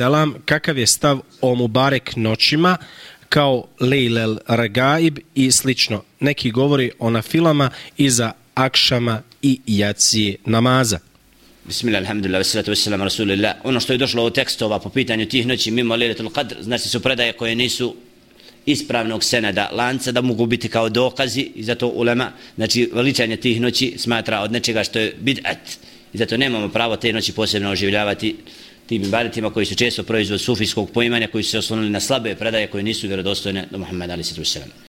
selam kakav je stav o Mubarek noćima kao Lejlel Ragaib i slično. Neki govori o nafilama iza akšama i jacije namaza. Bismillah, alhamdulillah, wassalatu wassalamu rasulillah. Ono što je došlo u tekstova po pitanju tih noći mimo Lejletul Qadr, znači su predaje koje nisu ispravnog senada lanca da mogu biti kao dokazi i zato ulema, znači veličanje tih noći smatra od nečega što je bid'at i zato nemamo pravo te noći posebno oživljavati tim ibadetima koji su često proizvod sufijskog poimanja koji su se oslonili na slabe predaje koje nisu vjerodostojne do Muhammeda ali se